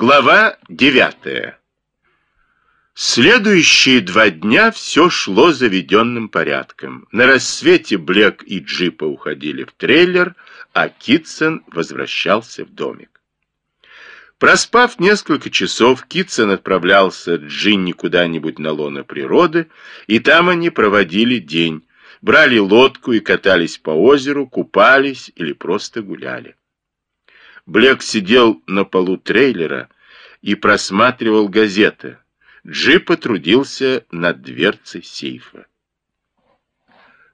Глава девятая. Следующие два дня все шло заведенным порядком. На рассвете Блек и Джипа уходили в трейлер, а Китсон возвращался в домик. Проспав несколько часов, Китсон отправлялся Джинни куда-нибудь на лоно природы, и там они проводили день, брали лодку и катались по озеру, купались или просто гуляли. Блек сидел на полу трейлера и просматривал газеты. Джип потрудился над дверцей сейфа.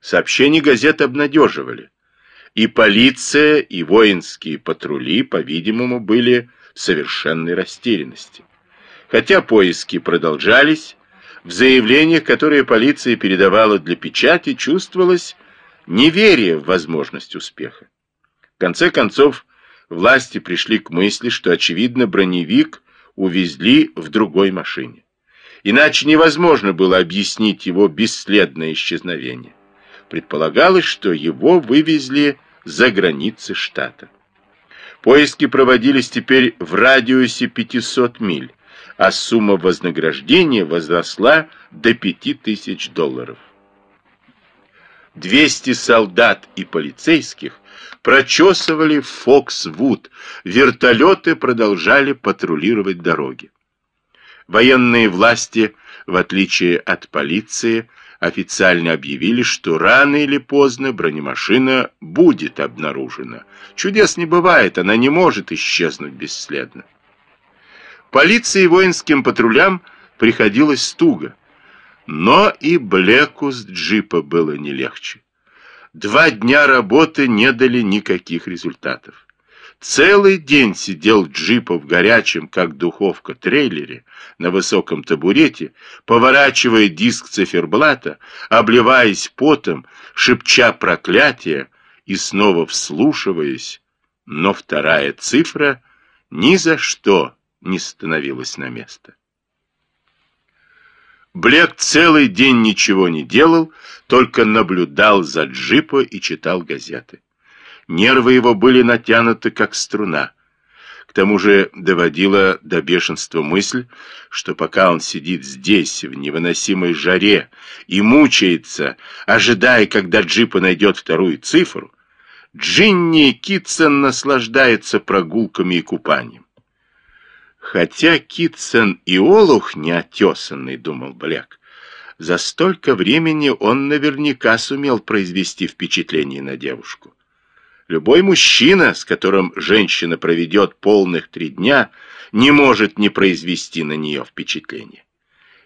Сообщения газет обнадеживали. И полиция, и воинские патрули, по-видимому, были в совершенной растерянности. Хотя поиски продолжались, в заявлениях, которые полиция передавала для печати, чувствовалось неверие в возможность успеха. В конце концов, власти пришли к мысли, что, очевидно, броневик увезли в другой машине. Иначе невозможно было объяснить его бесследное исчезновение. Предполагалось, что его вывезли за границы штата. Поиски проводились теперь в радиусе 500 миль, а сумма вознаграждения возросла до 5000 долларов. 200 солдат и полицейских прочесывали Фоксвуд, вертолеты продолжали патрулировать дороги. Военные власти, в отличие от полиции, официально объявили, что рано или поздно бронемашина будет обнаружена. Чудес не бывает, она не может исчезнуть бесследно. Полиции и воинским патрулям приходилось туго, но и Блеку с джипа было не легче. Два дня работы не дали никаких результатов. Целый день сидел джипа в горячем, как духовка, трейлере, на высоком табурете, поворачивая диск циферблата, обливаясь потом, шепча проклятия и снова вслушиваясь, но вторая цифра ни за что не становилась на место. Блек целый день ничего не делал, только наблюдал за джипа и читал газеты. Нервы его были натянуты, как струна. К тому же доводила до бешенства мысль, что пока он сидит здесь, в невыносимой жаре, и мучается, ожидая, когда джипа найдет вторую цифру, Джинни Китсон наслаждается прогулками и купанием. Хотя Китсон и Олух неотесанный, думал Блек, за столько времени он наверняка сумел произвести впечатление на девушку. Любой мужчина, с которым женщина проведет полных три дня, не может не произвести на нее впечатление.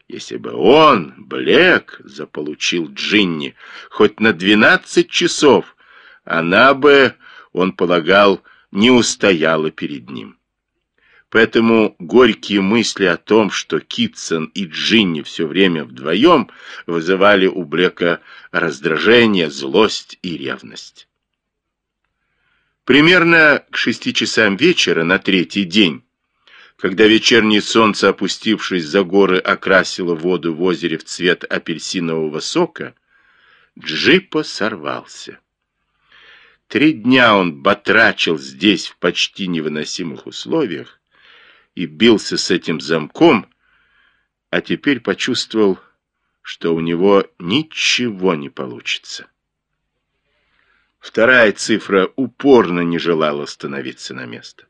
Если бы он, Блек, заполучил Джинни хоть на двенадцать часов, она бы, он полагал, не устояла перед ним. Поэтому горькие мысли о том, что Китсон и Джинни все время вдвоем, вызывали у Блека раздражение, злость и ревность. Примерно к шести часам вечера на третий день, когда вечернее солнце, опустившись за горы, окрасило воду в озере в цвет апельсинового сока, джипа сорвался. Три дня он батрачил здесь в почти невыносимых условиях, и бился с этим замком, а теперь почувствовал, что у него ничего не получится. Вторая цифра упорно не желала становиться на место.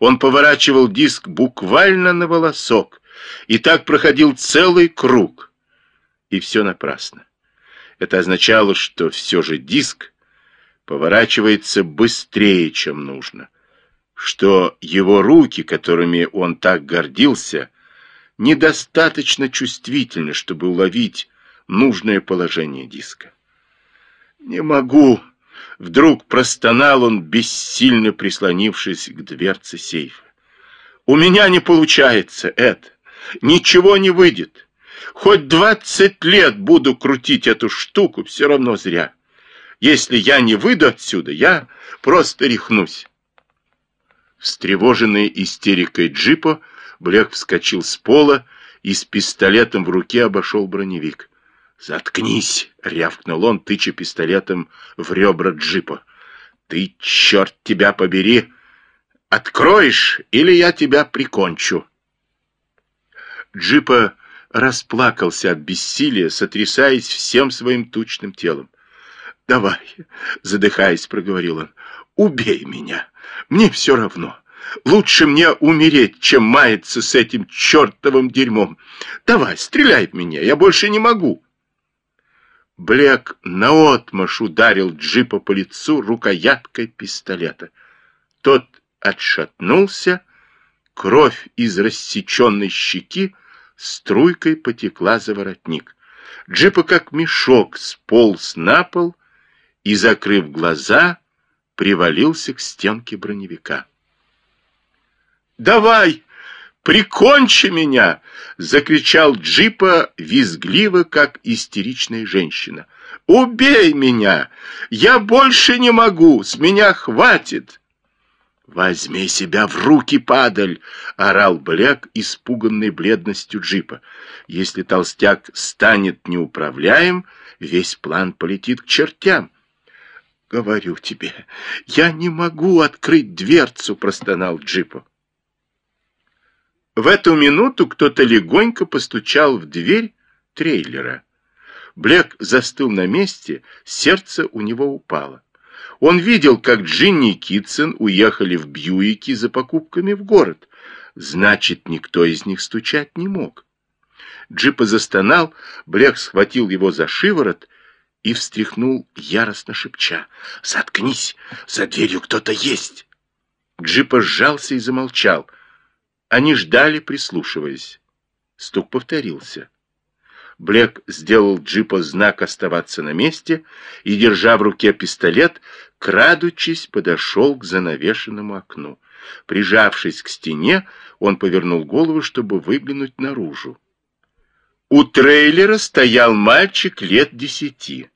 Он поворачивал диск буквально на волосок, и так проходил целый круг. И все напрасно. Это означало, что все же диск поворачивается быстрее, чем нужно что его руки, которыми он так гордился, недостаточно чувствительны, чтобы уловить нужное положение диска. «Не могу!» — вдруг простонал он, бессильно прислонившись к дверце сейфа. «У меня не получается это! Ничего не выйдет! Хоть двадцать лет буду крутить эту штуку, все равно зря! Если я не выйду отсюда, я просто рехнусь!» Встревоженный истерикой джипа, Блек вскочил с пола и с пистолетом в руке обошел броневик. «Заткнись!» — рявкнул он, тыча пистолетом в ребра джипа. «Ты, черт тебя побери! Откроешь, или я тебя прикончу. Джипа расплакался от бессилия, сотрясаясь всем своим тучным телом. «Давай», — задыхаясь, проговорил он, — «убей меня. Мне все равно. Лучше мне умереть, чем маяться с этим чертовым дерьмом. Давай, стреляй в меня, я больше не могу». Блек наотмашь ударил джипа по лицу рукояткой пистолета. Тот отшатнулся, кровь из рассеченной щеки струйкой потекла за воротник. Джипа как мешок сполз на пол и, закрыв глаза, привалился к стенке броневика. «Давай, прикончи меня!» — закричал Джипа визгливо, как истеричная женщина. «Убей меня! Я больше не могу! С меня хватит!» «Возьми себя в руки, падаль!» — орал Блек, испуганный бледностью джипа. «Если толстяк станет неуправляем, весь план полетит к чертям». «Говорю тебе, я не могу открыть дверцу!» — простонал джипа. В эту минуту кто-то легонько постучал в дверь трейлера. Блек застыл на месте, сердце у него упало. Он видел, как Джинни и Китсон уехали в Бьюики за покупками в город. Значит, никто из них стучать не мог. Джипа застонал, Блек схватил его за шиворот и встряхнул, яростно шепча. «Заткнись! За дверью кто-то есть!» Джипа сжался и замолчал. Они ждали, прислушиваясь. Стук повторился. Блек сделал джипа знак оставаться на месте и, держа в руке пистолет, крадучись, подошел к занавешенному окну. Прижавшись к стене, он повернул голову, чтобы выглянуть наружу. У трейлера стоял мальчик лет десяти.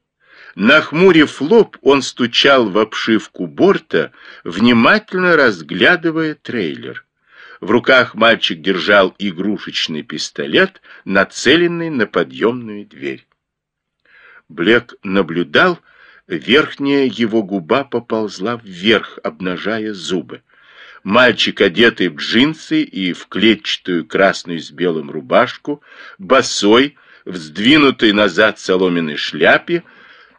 Нахмурив лоб, он стучал в обшивку борта, внимательно разглядывая трейлер. В руках мальчик держал игрушечный пистолет, нацеленный на подъемную дверь. Блек наблюдал, верхняя его губа поползла вверх, обнажая зубы. Мальчик, одетый в джинсы и в клетчатую красную с белым рубашку, босой, в сдвинутой назад соломенной шляпе,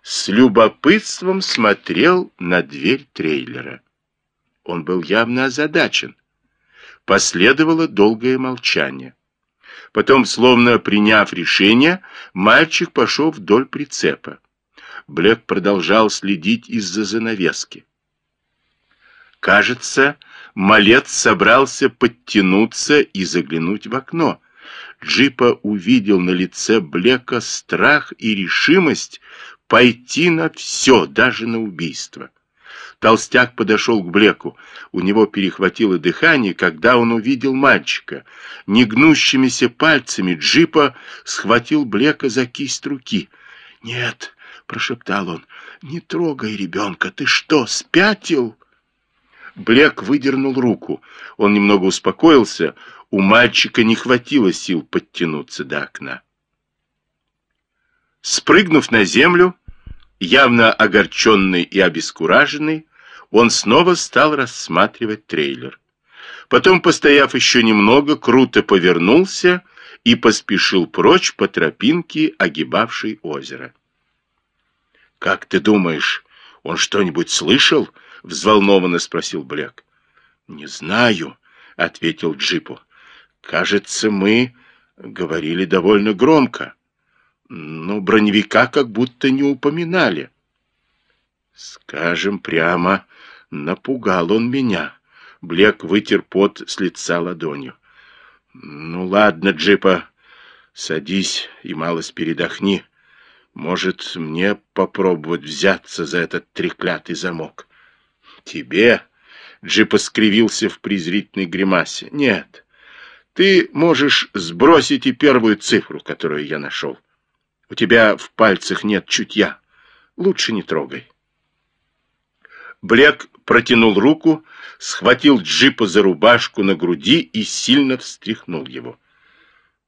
с любопытством смотрел на дверь трейлера. Он был явно озадачен. Последовало долгое молчание. Потом, словно приняв решение, мальчик пошел вдоль прицепа. Блек продолжал следить из-за занавески. Кажется, малец собрался подтянуться и заглянуть в окно. Джипа увидел на лице Блека страх и решимость пойти на все, даже на убийство. Толстяк подошел к Блеку. У него перехватило дыхание, когда он увидел мальчика. Негнущимися пальцами джипа схватил Блека за кисть руки. «Нет», — прошептал он, — «не трогай ребенка. Ты что, спятил?» Блек выдернул руку. Он немного успокоился. У мальчика не хватило сил подтянуться до окна. Спрыгнув на землю, Явно огорченный и обескураженный, он снова стал рассматривать трейлер. Потом, постояв еще немного, круто повернулся и поспешил прочь по тропинке, огибавшей озеро. «Как ты думаешь, он что-нибудь слышал?» — взволнованно спросил Блек. «Не знаю», — ответил Джипу. «Кажется, мы говорили довольно громко» но броневика как будто не упоминали. Скажем прямо, напугал он меня. Блек вытер пот с лица ладонью. Ну ладно, Джипа, садись и малость передохни. Может, мне попробовать взяться за этот треклятый замок? Тебе? Джипа скривился в презрительной гримасе. Нет, ты можешь сбросить и первую цифру, которую я нашел. У тебя в пальцах нет чутья. Лучше не трогай. Блек протянул руку, схватил джипа за рубашку на груди и сильно встряхнул его.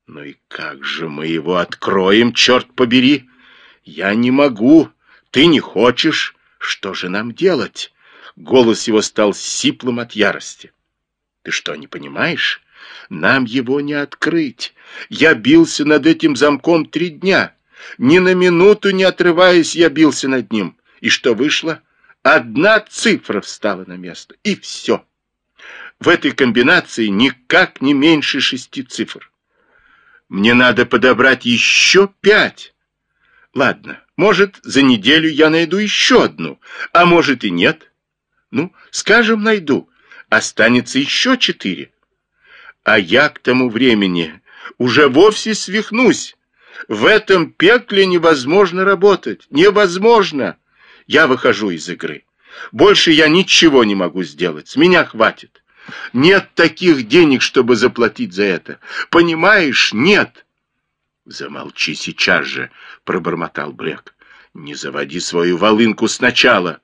«Ну и как же мы его откроем, черт побери? Я не могу, ты не хочешь. Что же нам делать?» Голос его стал сиплым от ярости. Ты что, не понимаешь? Нам его не открыть. Я бился над этим замком три дня. Ни на минуту не отрываясь, я бился над ним. И что вышло? Одна цифра встала на место, и все. В этой комбинации никак не меньше шести цифр. Мне надо подобрать еще пять. Ладно, может, за неделю я найду еще одну, а может и нет. Ну, скажем, найду. Останется еще четыре. А я к тому времени уже вовсе свихнусь. В этом пекле невозможно работать. Невозможно. Я выхожу из игры. Больше я ничего не могу сделать. С меня хватит. Нет таких денег, чтобы заплатить за это. Понимаешь, нет. Замолчи сейчас же, пробормотал Блек. Не заводи свою волынку сначала.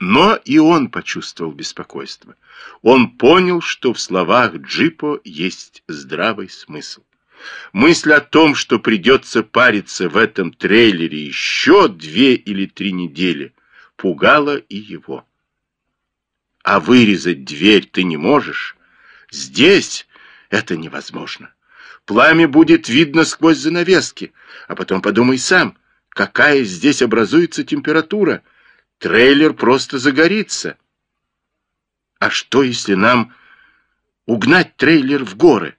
Но и он почувствовал беспокойство. Он понял, что в словах Джипо есть здравый смысл. Мысль о том, что придется париться в этом трейлере еще две или три недели, пугала и его. А вырезать дверь ты не можешь. Здесь это невозможно. Пламя будет видно сквозь занавески. А потом подумай сам, какая здесь образуется температура. Трейлер просто загорится. А что, если нам угнать трейлер в горы?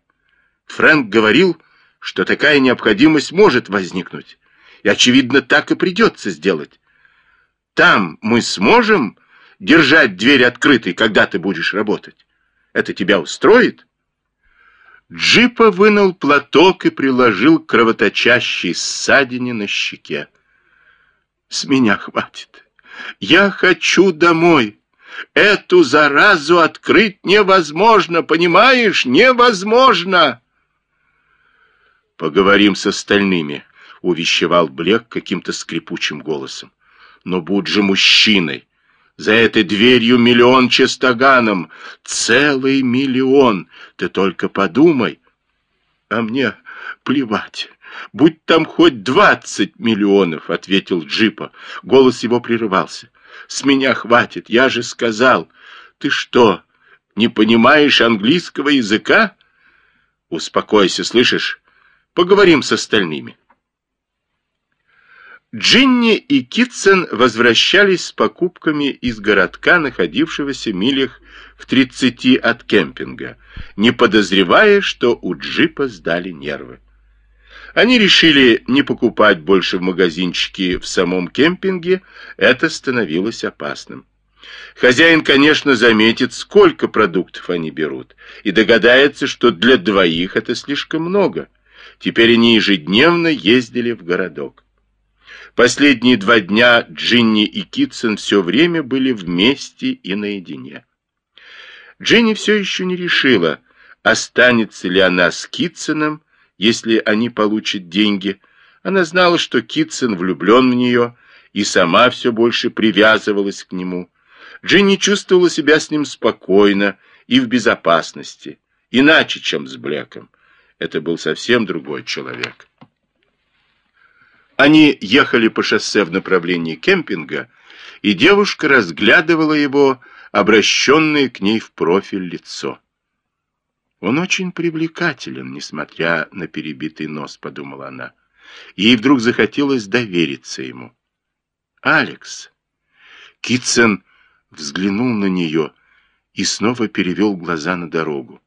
Фрэнк говорил, что такая необходимость может возникнуть. И, очевидно, так и придется сделать. Там мы сможем держать дверь открытой, когда ты будешь работать. Это тебя устроит? Джипа вынул платок и приложил кровоточащей ссадине на щеке. С меня хватит. Я хочу домой. Эту заразу открыть невозможно, понимаешь? Невозможно. Поговорим с остальными, увещевал Блек каким-то скрипучим голосом. Но будь же мужчиной. За этой дверью миллион чистоганом. Целый миллион. Ты только подумай. А мне плевать. Будь там хоть двадцать миллионов, ответил Джипа. Голос его прерывался. С меня хватит, я же сказал. Ты что, не понимаешь английского языка? Успокойся, слышишь? Поговорим с остальными. Джинни и Китсон возвращались с покупками из городка, находившегося в милях в 30 от кемпинга, не подозревая, что у джипа сдали нервы. Они решили не покупать больше в магазинчике в самом кемпинге, это становилось опасным. Хозяин, конечно, заметит, сколько продуктов они берут, и догадается, что для двоих это слишком много. Теперь они ежедневно ездили в городок. Последние два дня Джинни и Китсон все время были вместе и наедине. Джинни все еще не решила, останется ли она с Китсоном, если они получат деньги. Она знала, что Китсон влюблен в нее и сама все больше привязывалась к нему. Джинни чувствовала себя с ним спокойно и в безопасности, иначе, чем с Блэком. Это был совсем другой человек. Они ехали по шоссе в направлении кемпинга, и девушка разглядывала его, обращенное к ней в профиль лицо. «Он очень привлекателен, несмотря на перебитый нос», — подумала она. Ей вдруг захотелось довериться ему. «Алекс!» Китсон взглянул на нее и снова перевел глаза на дорогу.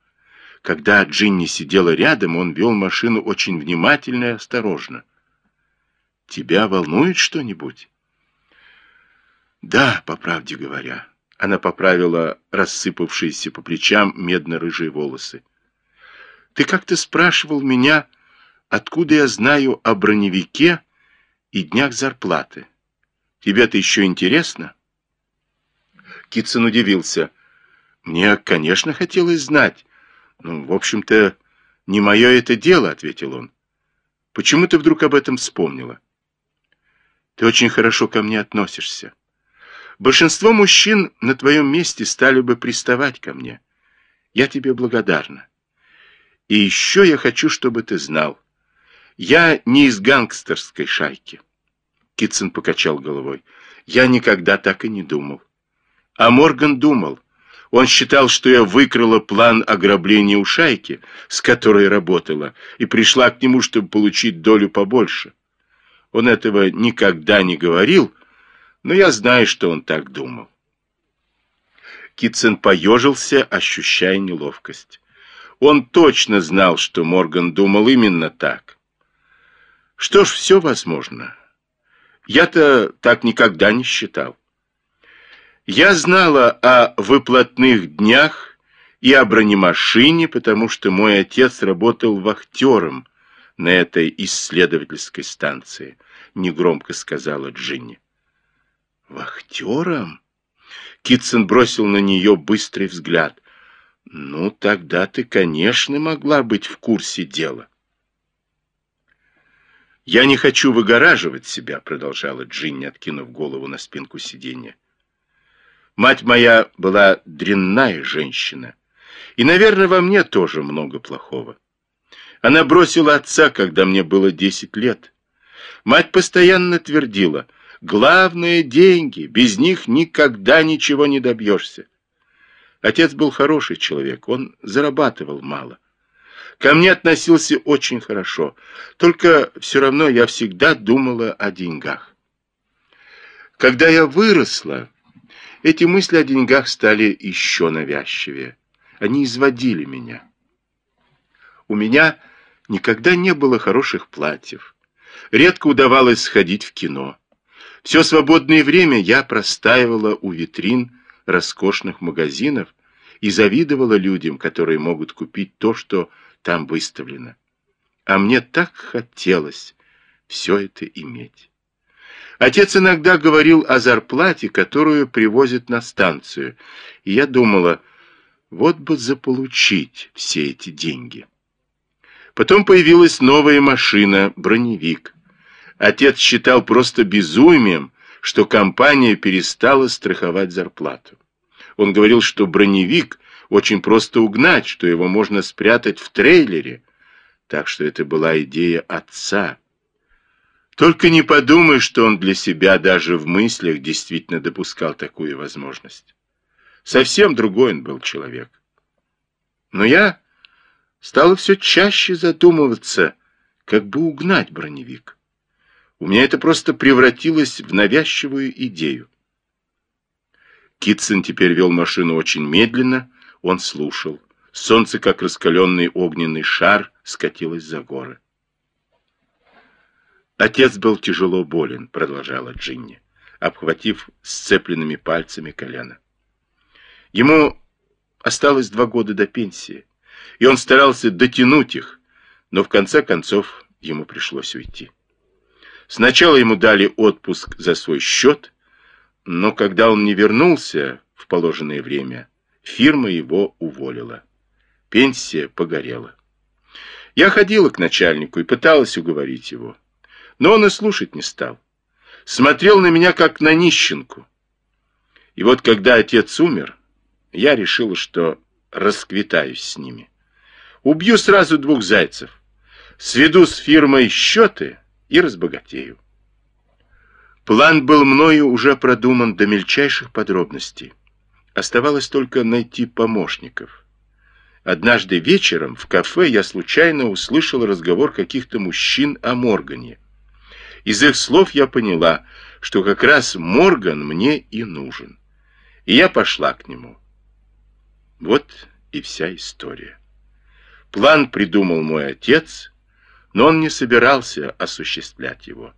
Когда Джинни сидела рядом, он вел машину очень внимательно и осторожно. Тебя волнует что-нибудь? Да, по правде говоря. Она поправила рассыпавшиеся по плечам медно-рыжие волосы. Ты как-то спрашивал меня, откуда я знаю о броневике и днях зарплаты. Тебе-то еще интересно? Китсон удивился. Мне, конечно, хотелось знать. Ну, в общем-то, не мое это дело, ответил он. Почему ты вдруг об этом вспомнила? Ты очень хорошо ко мне относишься. Большинство мужчин на твоем месте стали бы приставать ко мне. Я тебе благодарна. И еще я хочу, чтобы ты знал. Я не из гангстерской шайки. Китсон покачал головой. Я никогда так и не думал. А Морган думал. Он считал, что я выкрала план ограбления у шайки, с которой работала, и пришла к нему, чтобы получить долю побольше. Он этого никогда не говорил, но я знаю, что он так думал. Китсон поежился, ощущая неловкость. Он точно знал, что Морган думал именно так. Что ж, все возможно. Я-то так никогда не считал. Я знала о выплатных днях и о бронемашине, потому что мой отец работал вахтером на этой исследовательской станции, негромко сказала Джинни. Вахтером? Китсон бросил на нее быстрый взгляд. Ну, тогда ты, конечно, могла быть в курсе дела. «Я не хочу выгораживать себя», — продолжала Джинни, откинув голову на спинку сиденья. «Мать моя была дрянная женщина, и, наверное, во мне тоже много плохого. Она бросила отца, когда мне было десять лет. Мать постоянно твердила, «Главное — деньги, без них никогда ничего не добьешься». Отец был хороший человек, он зарабатывал мало. Ко мне относился очень хорошо, только все равно я всегда думала о деньгах. Когда я выросла, эти мысли о деньгах стали еще навязчивее. Они изводили меня. У меня никогда не было хороших платьев. Редко удавалось сходить в кино. Все свободное время я простаивала у витрин роскошных магазинов и завидовала людям, которые могут купить то, что там выставлено. А мне так хотелось все это иметь. Отец иногда говорил о зарплате, которую привозят на станцию, и я думала, вот бы заполучить все эти деньги. Потом появилась новая машина, броневик. Отец считал просто безумием, что компания перестала страховать зарплату. Он говорил, что броневик очень просто угнать, что его можно спрятать в трейлере. Так что это была идея отца. Только не подумай, что он для себя даже в мыслях действительно допускал такую возможность. Совсем другой он был человек. Но я стала все чаще задумываться, как бы угнать броневик. У меня это просто превратилось в навязчивую идею. Китсон теперь вел машину очень медленно, он слушал. Солнце, как раскаленный огненный шар, скатилось за горы. Отец был тяжело болен, продолжала Джинни, обхватив сцепленными пальцами колено. Ему осталось два года до пенсии, и он старался дотянуть их, но в конце концов ему пришлось уйти. Сначала ему дали отпуск за свой счет, но когда он не вернулся в положенное время, Фирма его уволила. Пенсия погорела. Я ходила к начальнику и пыталась уговорить его. Но он и слушать не стал. Смотрел на меня, как на нищенку. И вот когда отец умер, я решила, что расквитаюсь с ними. Убью сразу двух зайцев. Сведу с фирмой счеты и разбогатею. План был мною уже продуман до мельчайших подробностей. Оставалось только найти помощников. Однажды вечером в кафе я случайно услышал разговор каких-то мужчин о Моргане. Из их слов я поняла, что как раз Морган мне и нужен. И я пошла к нему. Вот и вся история. План придумал мой отец, но он не собирался осуществлять его.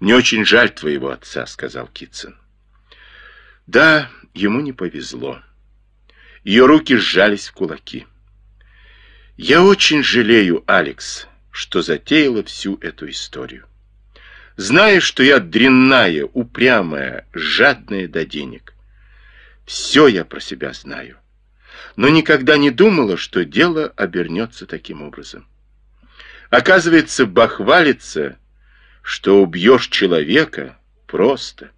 «Мне очень жаль твоего отца», — сказал Китсон. Да, ему не повезло. Ее руки сжались в кулаки. Я очень жалею, Алекс, что затеяла всю эту историю. Зная, что я дрянная, упрямая, жадная до денег. Все я про себя знаю. Но никогда не думала, что дело обернется таким образом. Оказывается, бахвалиться, что убьешь человека, просто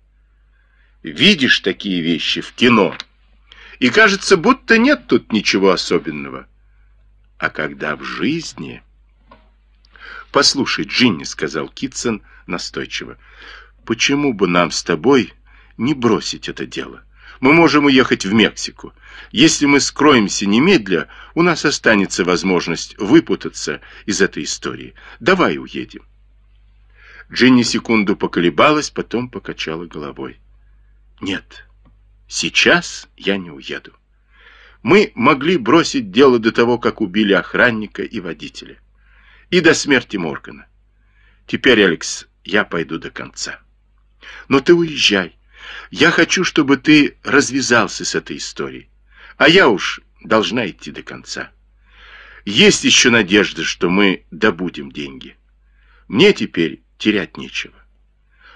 видишь такие вещи в кино, и кажется, будто нет тут ничего особенного. А когда в жизни... «Послушай, Джинни», — сказал Китсон настойчиво, — «почему бы нам с тобой не бросить это дело? Мы можем уехать в Мексику. Если мы скроемся немедля, у нас останется возможность выпутаться из этой истории. Давай уедем. Джинни секунду поколебалась, потом покачала головой. Нет, сейчас я не уеду. Мы могли бросить дело до того, как убили охранника и водителя. И до смерти Моргана. Теперь, Алекс, я пойду до конца. Но ты уезжай. Я хочу, чтобы ты развязался с этой историей. А я уж должна идти до конца. Есть еще надежда, что мы добудем деньги. Мне теперь терять нечего.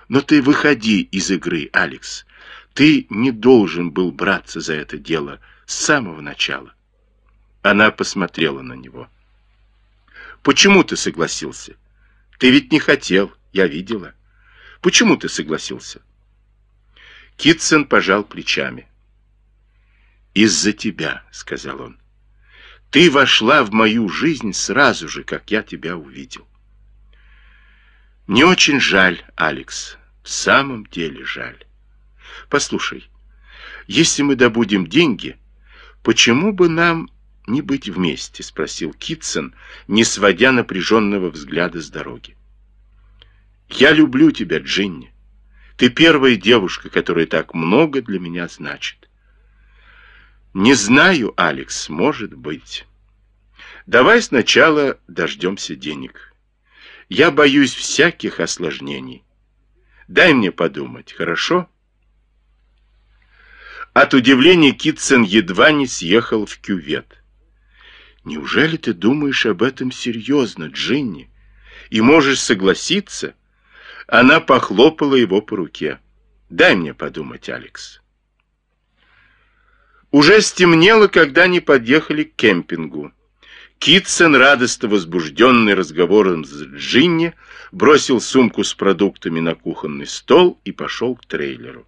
Но ты выходи из игры, Алекс. Ты не должен был браться за это дело с самого начала. Она посмотрела на него. Почему ты согласился? Ты ведь не хотел, я видела. Почему ты согласился? Китсон пожал плечами. «Из-за тебя», — сказал он. «Ты вошла в мою жизнь сразу же, как я тебя увидел. Мне очень жаль, Алекс, в самом деле жаль. Послушай, если мы добудем деньги, почему бы нам не быть вместе?» — спросил Китсон, не сводя напряженного взгляда с дороги. «Я люблю тебя, Джинни. Ты первая девушка, которая так много для меня значит». «Не знаю, Алекс, может быть. Давай сначала дождемся денег. Я боюсь всяких осложнений. Дай мне подумать, хорошо?» От удивления Китсон едва не съехал в кювет. Неужели ты думаешь об этом серьезно, Джинни? И можешь согласиться? Она похлопала его по руке. Дай мне подумать, Алекс. Уже стемнело, когда они подъехали к кемпингу. Китсон, радостно возбужденный разговором с Джинни, бросил сумку с продуктами на кухонный стол и пошел к трейлеру.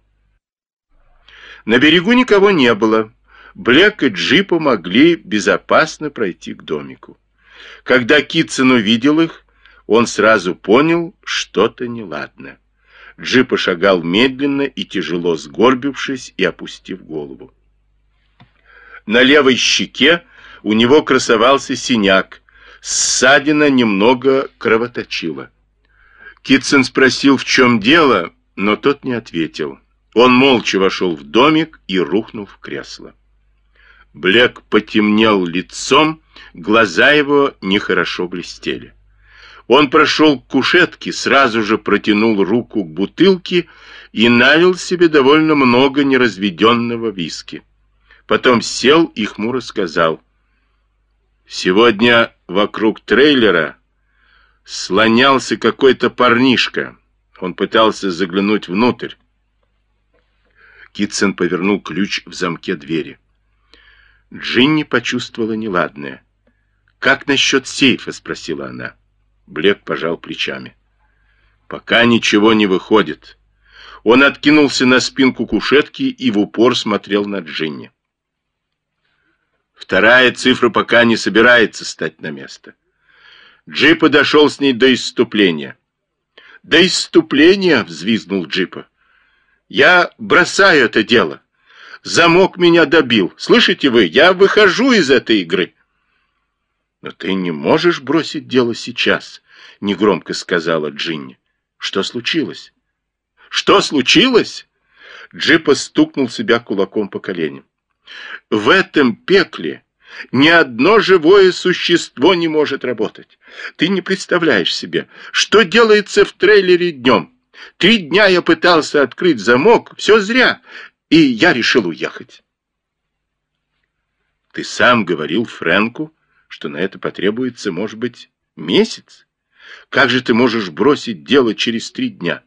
На берегу никого не было. Блек и Джипа могли безопасно пройти к домику. Когда Китсон увидел их, он сразу понял, что-то неладно. Джипа шагал медленно и тяжело сгорбившись и опустив голову. На левой щеке у него красовался синяк, ссадина немного кровоточила. Китсон спросил, в чем дело, но тот не ответил. Он молча вошел в домик и рухнул в кресло. Блек потемнел лицом, глаза его нехорошо блестели. Он прошел к кушетке, сразу же протянул руку к бутылке и налил себе довольно много неразведенного виски. Потом сел и хмуро сказал, «Сегодня вокруг трейлера слонялся какой-то парнишка. Он пытался заглянуть внутрь. Китсон повернул ключ в замке двери. Джинни почувствовала неладное. «Как насчет сейфа?» — спросила она. Блек пожал плечами. «Пока ничего не выходит». Он откинулся на спинку кушетки и в упор смотрел на Джинни. Вторая цифра пока не собирается стать на место. Джипа дошел с ней до исступления. «До исступления!» — взвизгнул Джипа. «Я бросаю это дело. Замок меня добил. Слышите вы, я выхожу из этой игры. Но ты не можешь бросить дело сейчас, негромко сказала Джинни. Что случилось? Что случилось? Джипа стукнул себя кулаком по коленям. В этом пекле ни одно живое существо не может работать. Ты не представляешь себе, что делается в трейлере днем. Три дня я пытался открыть замок, все зря и я решил уехать. Ты сам говорил Фрэнку, что на это потребуется, может быть, месяц? Как же ты можешь бросить дело через три дня?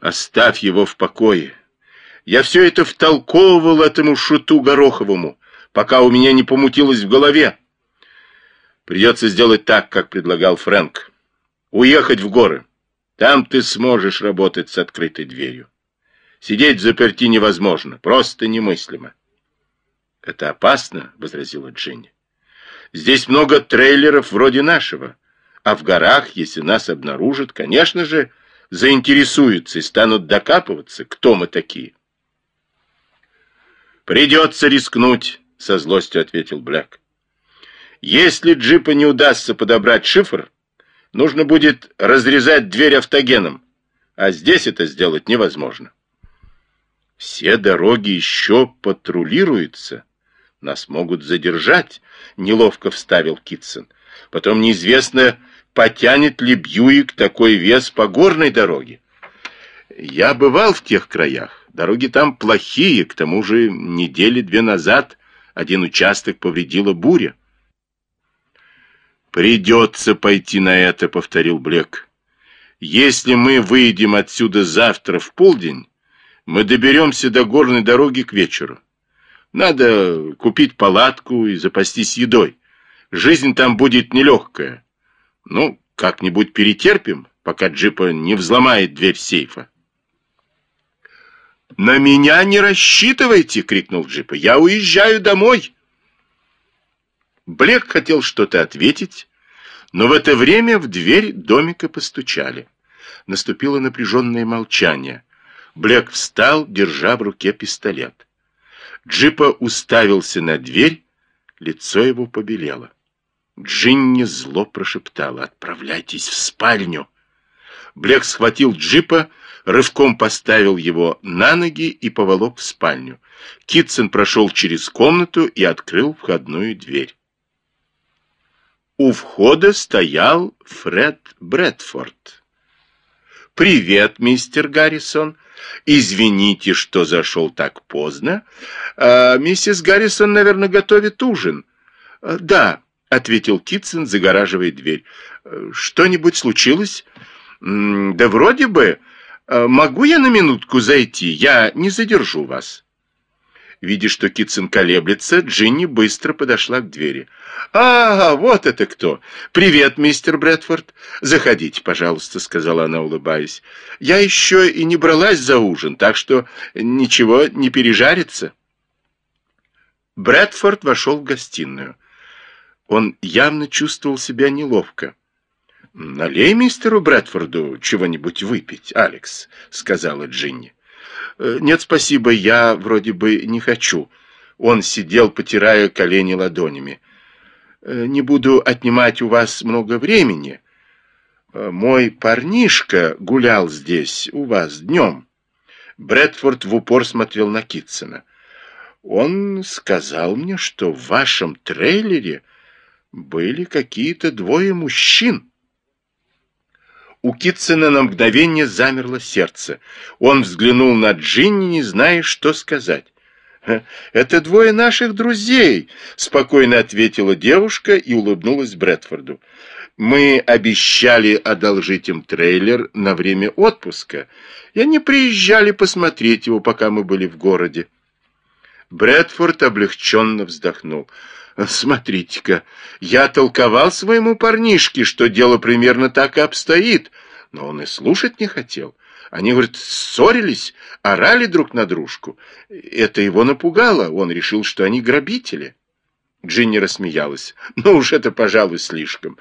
Оставь его в покое. Я все это втолковывал этому шуту Гороховому, пока у меня не помутилось в голове. Придется сделать так, как предлагал Фрэнк. Уехать в горы. Там ты сможешь работать с открытой дверью. Сидеть в заперти невозможно, просто немыслимо. Это опасно, возразила Джинни. Здесь много трейлеров вроде нашего, а в горах, если нас обнаружат, конечно же, заинтересуются и станут докапываться, кто мы такие. Придется рискнуть, со злостью ответил Блэк. Если джипа не удастся подобрать шифр, нужно будет разрезать дверь автогеном, а здесь это сделать невозможно. Все дороги еще патрулируются. Нас могут задержать, неловко вставил Китсон. Потом неизвестно, потянет ли Бьюик такой вес по горной дороге. Я бывал в тех краях. Дороги там плохие, к тому же недели две назад один участок повредила буря. «Придется пойти на это», — повторил Блек. «Если мы выйдем отсюда завтра в полдень, мы доберемся до горной дороги к вечеру. Надо купить палатку и запастись едой. Жизнь там будет нелегкая. Ну, как-нибудь перетерпим, пока джипа не взломает дверь сейфа. «На меня не рассчитывайте!» — крикнул джипа. «Я уезжаю домой!» Блек хотел что-то ответить, но в это время в дверь домика постучали. Наступило напряженное молчание. Блек встал, держа в руке пистолет. Джипа уставился на дверь, лицо его побелело. Джинни зло прошептала «Отправляйтесь в спальню». Блек схватил джипа, рывком поставил его на ноги и поволок в спальню. Китсон прошел через комнату и открыл входную дверь. У входа стоял Фред Брэдфорд. «Привет, мистер Гаррисон. Извините, что зашел так поздно. А, миссис Гаррисон, наверное, готовит ужин». А, «Да», — ответил Китсон, загораживая дверь. «Что-нибудь случилось?» «Да вроде бы...» Э, «Могу я на минутку зайти? Я не задержу вас». Видя, что Китсон колеблется, Джинни быстро подошла к двери. «А, вот это кто! Привет, мистер Брэдфорд! Заходите, пожалуйста», — сказала она, улыбаясь. «Я еще и не бралась за ужин, так что ничего не пережарится». Брэдфорд вошел в гостиную. Он явно чувствовал себя неловко. «Налей мистеру Брэдфорду чего-нибудь выпить, Алекс», — сказала Джинни. «Э, «Нет, спасибо, я вроде бы не хочу». Он сидел, потирая колени ладонями. «Э, «Не буду отнимать у вас много времени. Э, мой парнишка гулял здесь у вас днем». Брэдфорд в упор смотрел на Китсона. «Он сказал мне, что в вашем трейлере были какие-то двое мужчин». У Китсона на мгновение замерло сердце. Он взглянул на Джинни, не зная, что сказать. «Это двое наших друзей», — спокойно ответила девушка и улыбнулась Брэдфорду. «Мы обещали одолжить им трейлер на время отпуска, и они приезжали посмотреть его, пока мы были в городе». Брэдфорд облегченно вздохнул. Смотрите-ка, я толковал своему парнишке, что дело примерно так и обстоит, но он и слушать не хотел. Они, говорит, ссорились, орали друг на дружку. Это его напугало, он решил, что они грабители. Джинни рассмеялась. Ну уж это, пожалуй, слишком.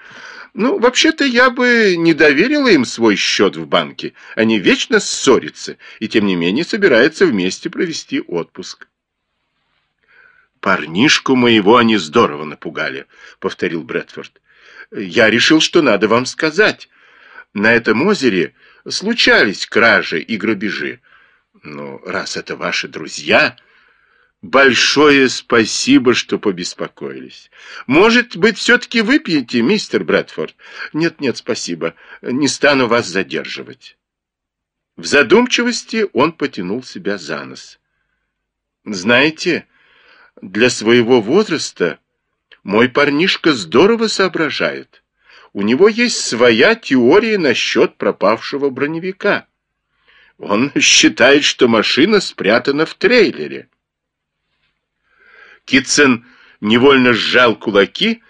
Ну, вообще-то я бы не доверила им свой счет в банке. Они вечно ссорятся и, тем не менее, собираются вместе провести отпуск. «Парнишку моего они здорово напугали», — повторил Брэдфорд. «Я решил, что надо вам сказать. На этом озере случались кражи и грабежи. Но раз это ваши друзья...» «Большое спасибо, что побеспокоились. Может быть, все-таки выпьете, мистер Брэдфорд?» «Нет-нет, спасибо. Не стану вас задерживать». В задумчивости он потянул себя за нос. «Знаете...» Для своего возраста мой парнишка здорово соображает. У него есть своя теория насчет пропавшего броневика. Он считает, что машина спрятана в трейлере. Китсон невольно сжал кулаки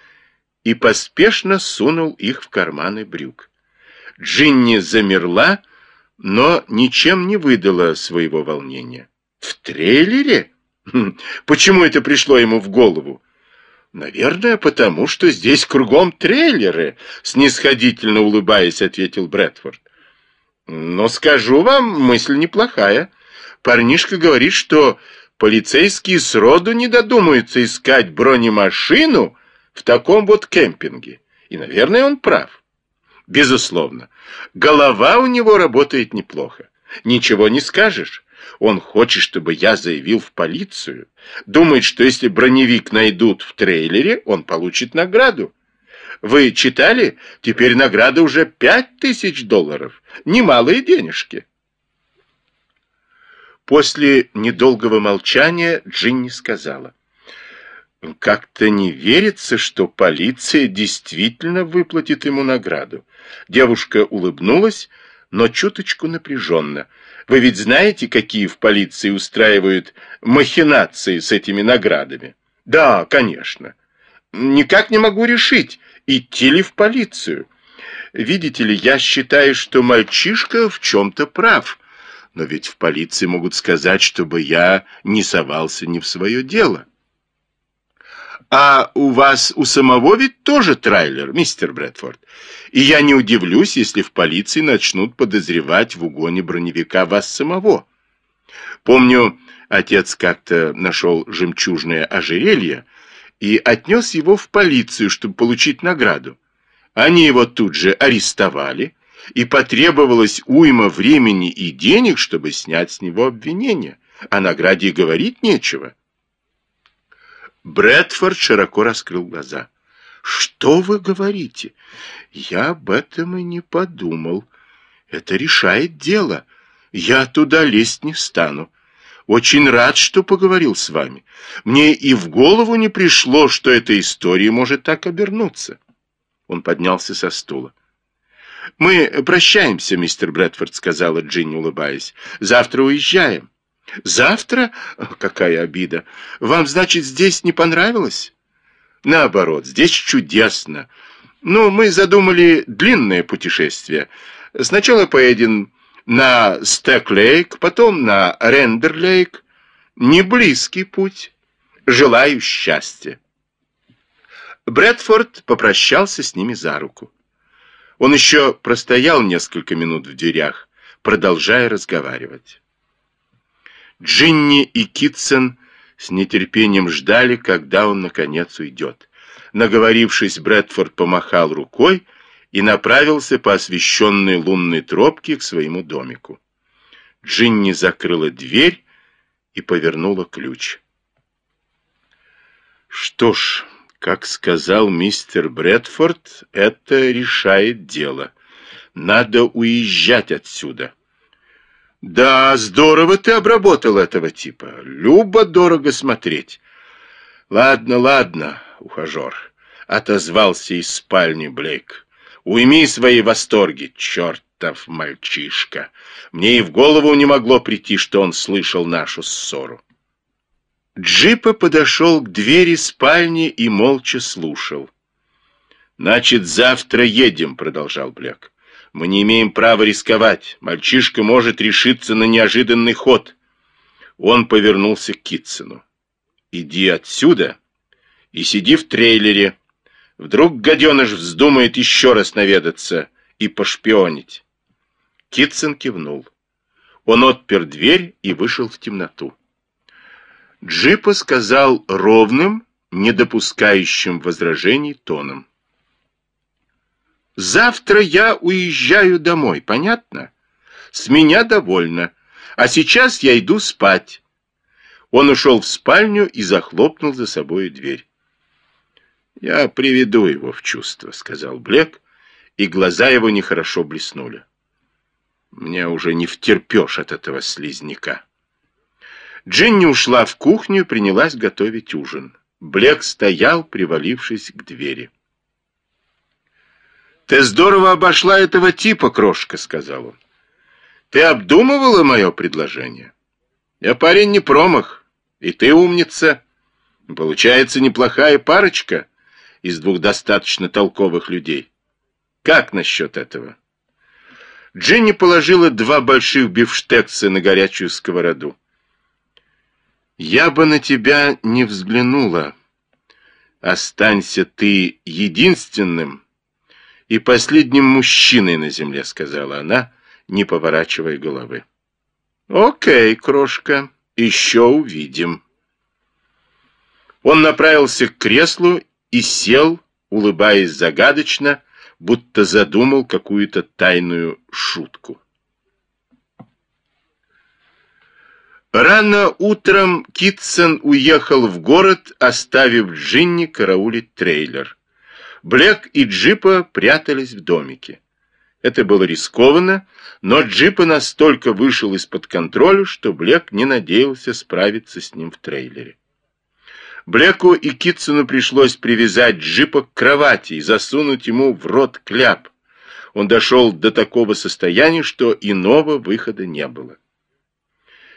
и поспешно сунул их в карманы брюк. Джинни замерла, но ничем не выдала своего волнения. «В трейлере?» Хм, почему это пришло ему в голову? Наверное, потому что здесь кругом трейлеры, снисходительно улыбаясь, ответил Брэдфорд. Но скажу вам, мысль неплохая. Парнишка говорит, что Полицейские сроду не додумаются искать бронемашину в таком вот кемпинге. И, наверное, он прав. Безусловно, голова у него работает неплохо. Ничего не скажешь. Он хочет, чтобы я заявил в полицию. Думает, что если броневик найдут в трейлере, он получит награду. Вы читали? Теперь награда уже пять тысяч долларов. Немалые денежки. После недолгого молчания Джинни сказала. Как-то не верится, что полиция действительно выплатит ему награду. Девушка улыбнулась, но чуточку напряженно. Вы ведь знаете, какие в полиции устраивают махинации с этими наградами? Да, конечно. Никак не могу решить, идти ли в полицию. Видите ли, я считаю, что мальчишка в чем-то прав. Но ведь в полиции могут сказать, чтобы я не совался не в свое дело. А у вас у самого ведь тоже трейлер, мистер Брэдфорд. И я не удивлюсь, если в полиции начнут подозревать в угоне броневика вас самого. Помню, отец как-то нашел жемчужное ожерелье и отнес его в полицию, чтобы получить награду. Они его тут же арестовали, и потребовалось уйма времени и денег, чтобы снять с него обвинение. О награде говорить нечего. Брэдфорд широко раскрыл глаза. «Что вы говорите? Я об этом и не подумал. Это решает дело. Я туда лезть не стану. Очень рад, что поговорил с вами. Мне и в голову не пришло, что эта история может так обернуться». Он поднялся со стула. «Мы прощаемся, мистер Брэдфорд», — сказала Джинни, улыбаясь. «Завтра уезжаем». «Завтра? Какая обида! Вам, значит, здесь не понравилось?» «Наоборот, здесь чудесно. Ну, мы задумали длинное путешествие. Сначала поедем на Стэк-Лейк, потом на Рендер-Лейк. Не близкий путь. Желаю счастья». Брэдфорд попрощался с ними за руку. Он еще простоял несколько минут в дверях, продолжая разговаривать. Джинни и Китсон с нетерпением ждали, когда он, наконец, уйдет. Наговорившись, Брэдфорд помахал рукой и направился по освещенной лунной тропке к своему домику. Джинни закрыла дверь и повернула ключ. Что ж, как сказал мистер Брэдфорд, это решает дело. Надо уезжать отсюда. Да, здорово ты обработал этого типа. Любо дорого смотреть. Ладно, ладно, ухажер. Отозвался из спальни Блейк. Уйми свои восторги, чертов мальчишка. Мне и в голову не могло прийти, что он слышал нашу ссору. Джипа подошел к двери спальни и молча слушал. «Значит, завтра едем», — продолжал Блек. «Мы не имеем права рисковать. Мальчишка может решиться на неожиданный ход». Он повернулся к Китсону. «Иди отсюда и сиди в трейлере. Вдруг гаденыш вздумает еще раз наведаться и пошпионить». Китсон кивнул. Он отпер дверь и вышел в темноту. Джипа сказал ровным, не допускающим возражений тоном. «Завтра я уезжаю домой, понятно? С меня довольно, а сейчас я иду спать». Он ушел в спальню и захлопнул за собой дверь. «Я приведу его в чувство», — сказал Блек, и глаза его нехорошо блеснули. «Мне уже не втерпешь от этого слизняка». Джинни ушла в кухню и принялась готовить ужин. Блек стоял, привалившись к двери. «Ты здорово обошла этого типа, крошка», — сказал он. «Ты обдумывала мое предложение? Я парень не промах, и ты умница. Получается неплохая парочка из двух достаточно толковых людей. Как насчет этого?» Джинни положила два больших бифштекса на горячую сковороду. Я бы на тебя не взглянула. Останься ты единственным и последним мужчиной на земле, сказала она, не поворачивая головы. Окей, крошка, еще увидим. Он направился к креслу и сел, улыбаясь загадочно, будто задумал какую-то тайную шутку. Рано утром Китсон уехал в город, оставив Джинни караулить трейлер. Блек и Джипа прятались в домике. Это было рискованно, но Джипа настолько вышел из-под контроля, что Блек не надеялся справиться с ним в трейлере. Блеку и Китсону пришлось привязать Джипа к кровати и засунуть ему в рот кляп. Он дошел до такого состояния, что иного выхода не было.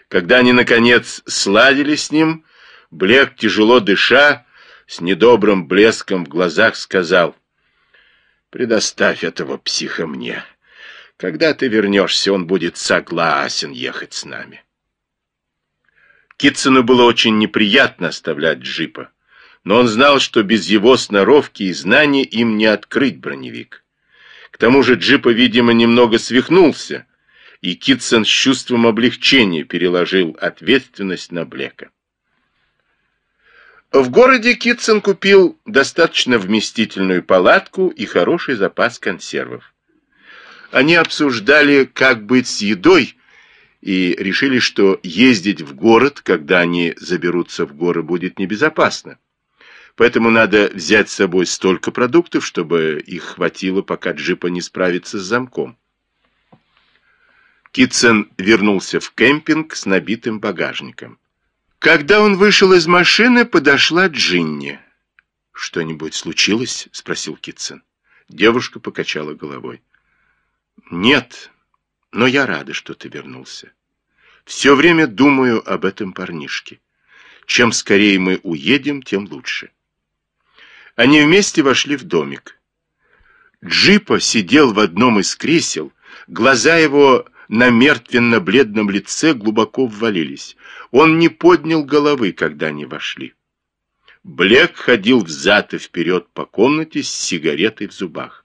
Когда они, наконец, сладили с ним, Блек, тяжело дыша, с недобрым блеском в глазах сказал, «Предоставь этого психа мне. Когда ты вернешься, он будет согласен ехать с нами». Китсону было очень неприятно оставлять джипа, но он знал, что без его сноровки и знаний им не открыть броневик. К тому же джипа, видимо, немного свихнулся, и Китсон с чувством облегчения переложил ответственность на Блека. В городе Китсон купил достаточно вместительную палатку и хороший запас консервов. Они обсуждали, как быть с едой, и решили, что ездить в город, когда они заберутся в горы, будет небезопасно. Поэтому надо взять с собой столько продуктов, чтобы их хватило, пока джипа не справится с замком. Китсон вернулся в кемпинг с набитым багажником. Когда он вышел из машины, подошла Джинни. «Что-нибудь случилось?» — спросил Китсон. Девушка покачала головой. «Нет, но я рада, что ты вернулся. Все время думаю об этом парнишке. Чем скорее мы уедем, тем лучше». Они вместе вошли в домик. Джипа сидел в одном из кресел, глаза его на мертвенно-бледном лице глубоко ввалились. Он не поднял головы, когда они вошли. Блек ходил взад и вперед по комнате с сигаретой в зубах.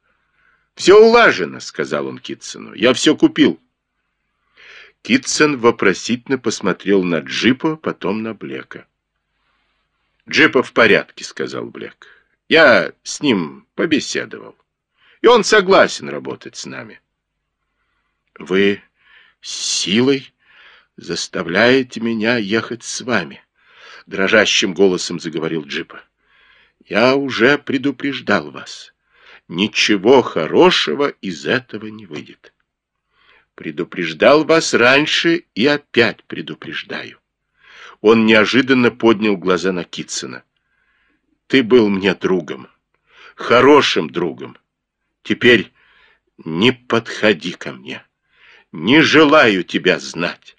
«Все улажено», — сказал он Китсону. «Я все купил». Китсон вопросительно посмотрел на Джипа, потом на Блека. «Джипа в порядке», — сказал Блек. «Я с ним побеседовал, и он согласен работать с нами». «Вы силой заставляете меня ехать с вами, — дрожащим голосом заговорил Джипа. Я уже предупреждал вас. Ничего хорошего из этого не выйдет. Предупреждал вас раньше и опять предупреждаю. Он неожиданно поднял глаза на Китсона. Ты был мне другом, хорошим другом. Теперь не подходи ко мне. Не желаю тебя знать.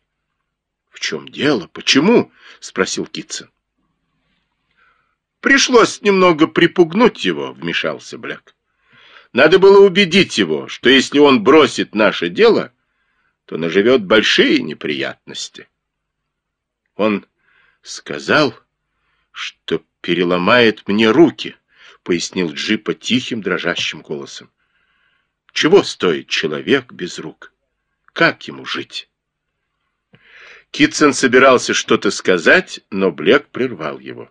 В чем дело? Почему? Спросил Китсон. Пришлось немного припугнуть его, вмешался Бляк. Надо было убедить его, что если он бросит наше дело, то наживет большие неприятности. Он сказал, что переломает мне руки, пояснил Джипа тихим, дрожащим голосом. Чего стоит человек без рук? Как ему жить? Китсон собирался что-то сказать, но Блек прервал его.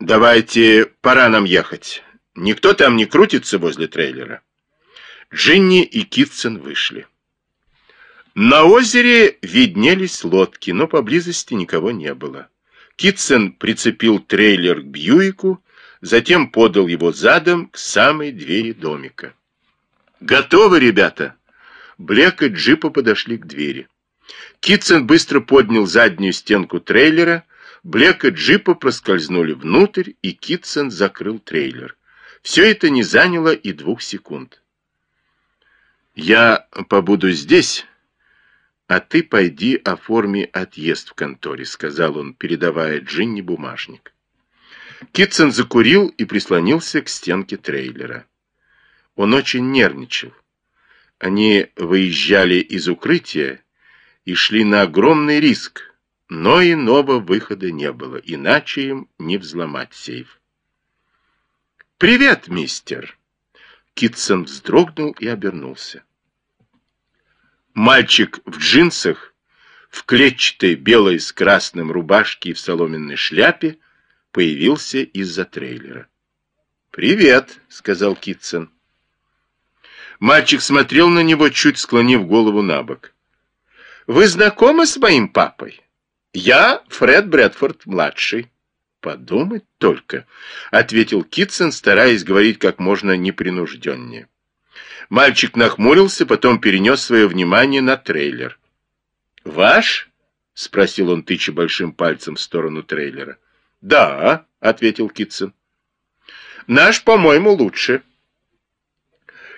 «Давайте, пора нам ехать. Никто там не крутится возле трейлера». Джинни и Китсон вышли. На озере виднелись лодки, но поблизости никого не было. Китсон прицепил трейлер к Бьюику, затем подал его задом к самой двери домика. «Готовы, ребята?» Блек и Джипа подошли к двери. Китсон быстро поднял заднюю стенку трейлера, Блек и Джипа проскользнули внутрь, и Китсон закрыл трейлер. Все это не заняло и двух секунд. «Я побуду здесь, а ты пойди оформи отъезд в конторе», — сказал он, передавая Джинни бумажник. Китсон закурил и прислонился к стенке трейлера. Он очень нервничал. Они выезжали из укрытия и шли на огромный риск, но иного выхода не было, иначе им не взломать сейф. «Привет, мистер!» Китсон вздрогнул и обернулся. Мальчик в джинсах в клетчатой белой с красным рубашке и в соломенной шляпе появился из-за трейлера. «Привет», — сказал Китсон. Мальчик смотрел на него, чуть склонив голову на бок. «Вы знакомы с моим папой?» «Я Фред Брэдфорд-младший». «Подумать только», — ответил Китсон, стараясь говорить как можно непринужденнее. Мальчик нахмурился, потом перенес свое внимание на трейлер. «Ваш?» — спросил он, тыча большим пальцем в сторону трейлера. «Да», — ответил Китсон. «Наш, по-моему, лучше».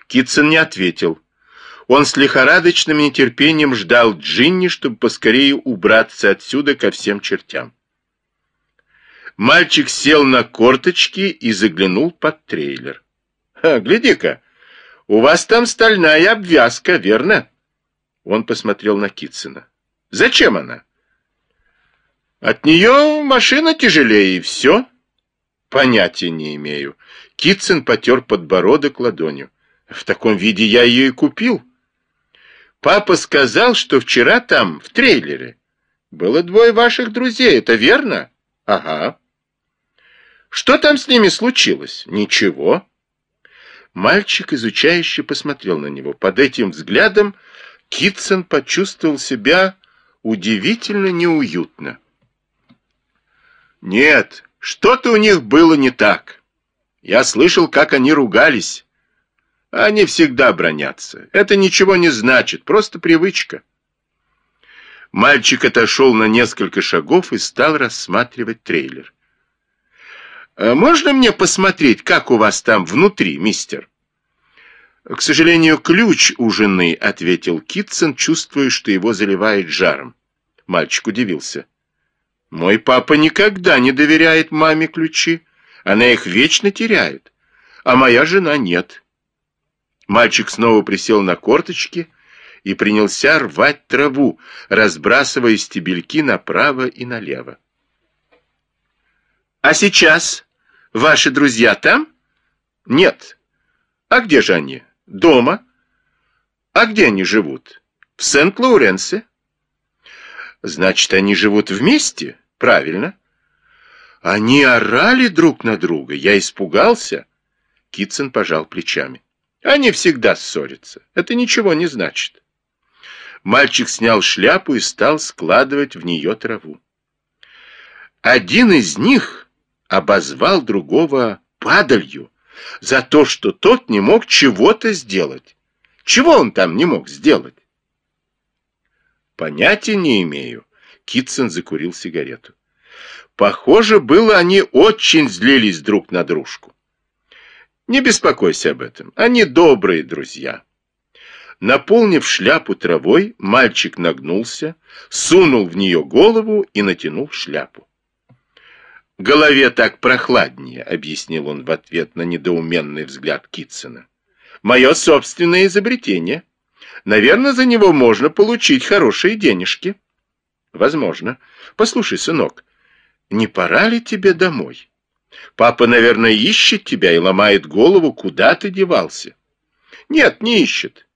Китсон не ответил. Он с лихорадочным нетерпением ждал Джинни, чтобы поскорее убраться отсюда ко всем чертям. Мальчик сел на корточки и заглянул под трейлер. «Гляди-ка, у вас там стальная обвязка, верно?» Он посмотрел на Китсона. «Зачем она?» «От нее машина тяжелее, и все». «Понятия не имею». Китсон потер подбородок ладонью. «В таком виде я ее и купил». Папа сказал, что вчера там, в трейлере, было двое ваших друзей, это верно? Ага. Что там с ними случилось? Ничего. Мальчик изучающе посмотрел на него. Под этим взглядом Китсон почувствовал себя удивительно неуютно. Нет, что-то у них было не так. Я слышал, как они ругались. Они всегда бронятся. Это ничего не значит, просто привычка. Мальчик отошел на несколько шагов и стал рассматривать трейлер. «А «Можно мне посмотреть, как у вас там внутри, мистер?» «К сожалению, ключ у жены», — ответил Китсон, чувствуя, что его заливает жаром. Мальчик удивился. «Мой папа никогда не доверяет маме ключи. Она их вечно теряет. А моя жена нет. Мальчик снова присел на корточки и принялся рвать траву, разбрасывая стебельки направо и налево. «А сейчас ваши друзья там?» «Нет». «А где же они?» «Дома». «А где они живут?» «В Сент-Лоуренсе». «Значит, они живут вместе?» «Правильно». «Они орали друг на друга. Я испугался». Китсон пожал плечами. Они всегда ссорятся. Это ничего не значит. Мальчик снял шляпу и стал складывать в нее траву. Один из них обозвал другого падалью за то, что тот не мог чего-то сделать. Чего он там не мог сделать? Понятия не имею. Китсон закурил сигарету. Похоже, было, они очень злились друг на дружку. Не беспокойся об этом. Они добрые друзья. Наполнив шляпу травой, мальчик нагнулся, сунул в нее голову и натянул шляпу. «Голове так прохладнее», — объяснил он в ответ на недоуменный взгляд Китсона. «Мое собственное изобретение. Наверное, за него можно получить хорошие денежки». «Возможно. Послушай, сынок, не пора ли тебе домой?» Папа, наверное, ищет тебя и ломает голову, куда ты девался. Нет, не ищет.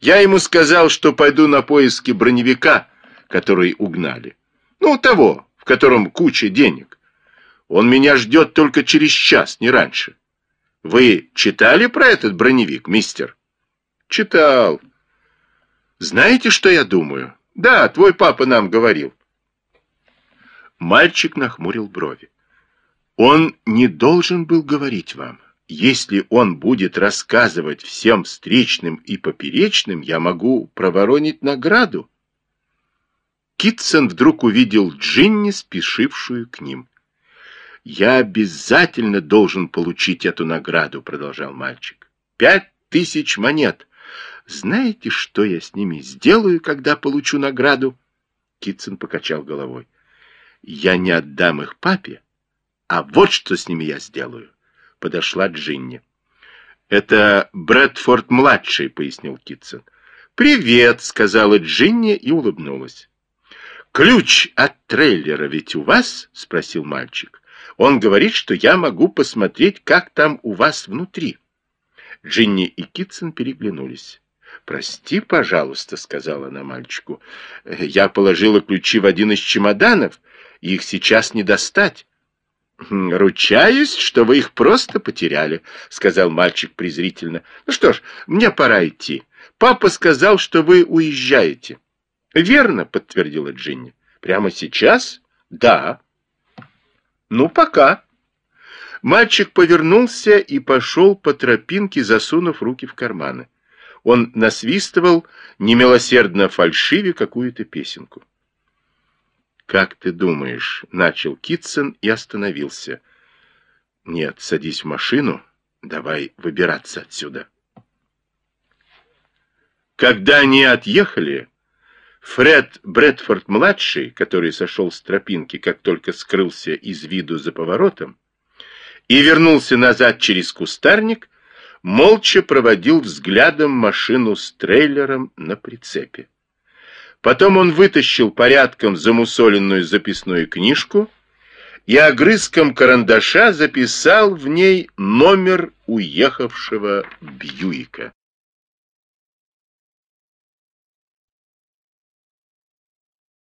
Я ему сказал, что пойду на поиски броневика, который угнали. Ну, того, в котором куча денег. Он меня ждет только через час, не раньше. Вы читали про этот броневик, мистер? Читал. Знаете, что я думаю? Да, твой папа нам говорил. Мальчик нахмурил брови. Он не должен был говорить вам. Если он будет рассказывать всем встречным и поперечным, я могу проворонить награду. Китсон вдруг увидел Джинни, спешившую к ним. «Я обязательно должен получить эту награду», — продолжал мальчик. «Пять тысяч монет. Знаете, что я с ними сделаю, когда получу награду?» Китсон покачал головой. «Я не отдам их папе, а вот что с ними я сделаю. Подошла Джинни. Это Брэдфорд-младший, пояснил Китсон. Привет, сказала Джинни и улыбнулась. Ключ от трейлера ведь у вас? Спросил мальчик. Он говорит, что я могу посмотреть, как там у вас внутри. Джинни и Китсон переглянулись. «Прости, пожалуйста», — сказала она мальчику. «Я положила ключи в один из чемоданов, их сейчас не достать». «Хм, «Ручаюсь, что вы их просто потеряли», — сказал мальчик презрительно. «Ну что ж, мне пора идти. Папа сказал, что вы уезжаете». «Верно», — подтвердила Джинни. «Прямо сейчас?» «Да». «Ну, пока». Мальчик повернулся и пошел по тропинке, засунув руки в карманы. Он насвистывал, немилосердно фальшиве, какую-то песенку. «Как ты думаешь?» — начал Китсон и остановился. «Нет, садись в машину, давай выбираться отсюда». Когда они отъехали, Фред Брэдфорд-младший, который сошел с тропинки, как только скрылся из виду за поворотом, и вернулся назад через кустарник, молча проводил взглядом машину с трейлером на прицепе. Потом он вытащил порядком замусоленную записную книжку и огрызком карандаша записал в ней номер уехавшего Бьюика.